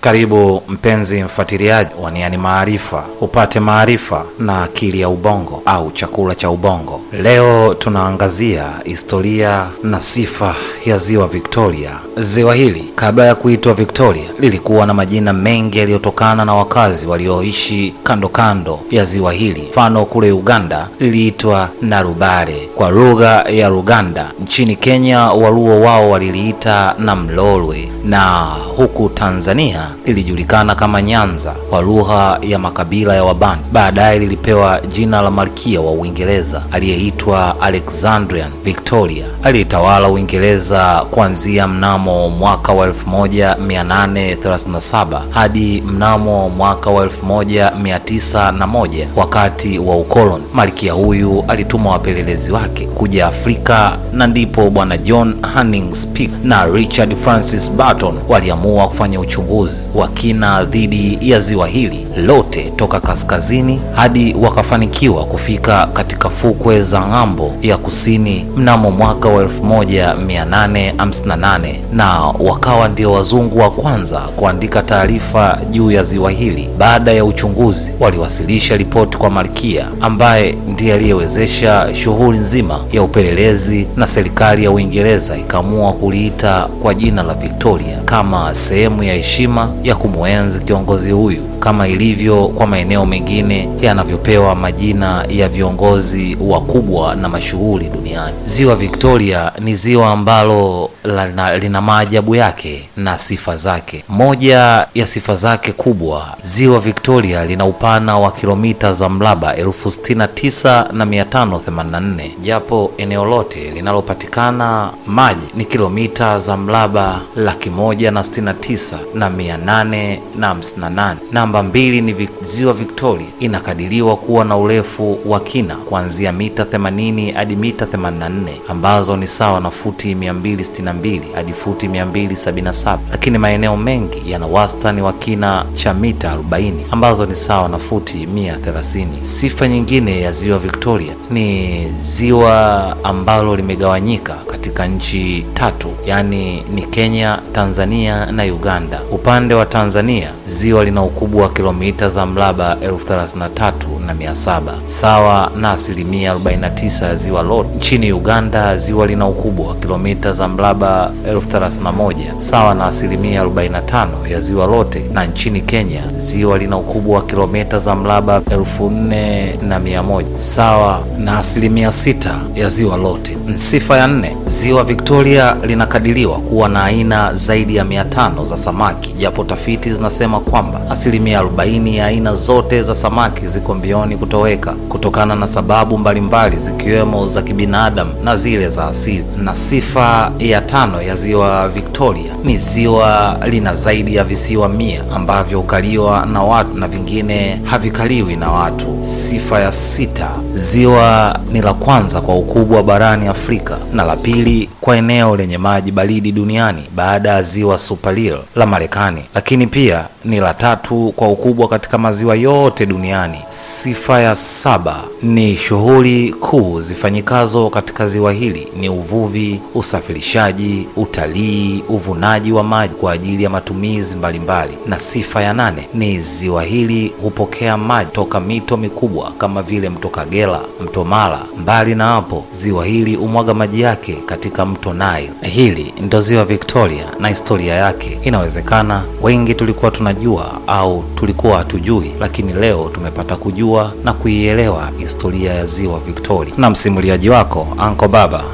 Karibu mpenzi mfuatiliaji wa Niani Maarifa, upate maarifa na akili ya ubongo au chakula cha ubongo. Leo tunaangazia historia na sifa ya ziwa Victoria. Ziwa hili kabla ya kuitwa Victoria lilikuwa na majina mengi yaliyotokana na wakazi walioishi kando kando ya ziwa hili. Mfano, kule Uganda liliitwa Narubare kwa lugha ya Luganda. Nchini Kenya Waluo wao waliliita Namlolwe, na huku Tanzania lilijulikana kama Nyanza kwa lugha ya makabila ya Wabantu. Baadaye lilipewa jina la malkia wa Uingereza aliyeitwa Alexandrian Victoria, aliyetawala Uingereza kuanzia mnamo mwaka wa 1837 hadi mnamo mwaka wa 1901 wakati wa ukoloni. Malkia huyu alituma wapelelezi wake kuja Afrika, na ndipo bwana John Hannings Speke na Richard Francis Burton waliamua kufanya uchunguzi wa kina dhidi ya ziwa hili lote toka kaskazini hadi wakafanikiwa kufika katika fukwe za ng'ambo ya kusini mnamo mwaka wa 1858 na wakawa ndio wazungu wa kwanza kuandika taarifa juu ya ziwa hili. Baada ya uchunguzi, waliwasilisha ripoti kwa malkia ambaye ndiye aliyewezesha shughuli nzima ya upelelezi, na serikali ya Uingereza ikaamua kuliita kwa jina la Victoria kama sehemu ya heshima ya kumwenzi kiongozi huyu kama ilivyo kwa maeneo mengine yanavyopewa majina ya viongozi wakubwa na mashuhuri duniani. Ziwa Victoria ni ziwa ambalo lina, lina maajabu yake na sifa zake. Moja ya sifa zake kubwa, ziwa Victoria lina upana wa kilomita za mraba elfu sitini na tisa na mia tano themanini na nne japo eneo lote linalopatikana maji ni kilomita za mraba laki moja na sitini na tisa na mia nane na hamsini na nane. Namba mbili ni ziwa Victoria inakadiriwa kuwa na urefu wa kina kuanzia mita 80 hadi mita 84 ambazo ni sawa na futi 262 hadi futi 277, lakini maeneo mengi yana wastani wa kina cha mita 40 ambazo ni sawa na futi 130. Sifa nyingine ya ziwa Victoria ni ziwa ambalo limegawanyika katika nchi tatu, yaani ni Kenya, Tanzania na Uganda. Upande wa Tanzania ziwa lina ukubwa wa kilomita za mraba elfu thelathini na tatu na mia saba sawa na asilimia 49 ya ziwa lote. Nchini Uganda ziwa lina ukubwa wa kilomita za mraba elfu thelathini na moja sawa na asilimia 45 ya ziwa lote, na nchini Kenya ziwa lina ukubwa wa kilomita za mraba elfu nne na mia moja sawa na asilimia sita ya ziwa lote. Sifa ya nne, ziwa Victoria linakadiriwa kuwa na aina zaidi ya mia tano za samaki, japo tafiti zinasema kwamba asilimia 40 ya aina zote za samaki ziko mbioni kutoweka kutokana na sababu mbalimbali zikiwemo za kibinadamu na zile za asili. Na sifa ya tano ya ziwa Victoria ni ziwa lina zaidi ya visiwa mia ambavyo hukaliwa na watu na vingine havikaliwi na watu. Sifa ya sita, ziwa ni la kwanza kwa ukubwa barani Afrika na la pili kwa eneo lenye maji baridi duniani baada ya ziwa Superior la Marekani, lakini pia ni la tatu kwa ukubwa katika maziwa yote duniani. Sifa ya saba ni shughuli kuu zifanyikazo katika ziwa hili ni uvuvi, usafirishaji, utalii, uvunaji wa maji kwa ajili ya matumizi mbalimbali. mbali. Na sifa ya nane ni ziwa hili hupokea maji toka mito mikubwa kama vile mto Kagera, mto Mara. Mbali na hapo, ziwa hili humwaga maji yake katika mto Nile. Hili ndo ziwa Victoria na historia yake. Inawezekana wengi tulikuwa tunajua au tulikuwa hatujui, lakini leo tumepata kujua na kuielewa historia ya ziwa Victoria. Na msimuliaji wako Anko Baba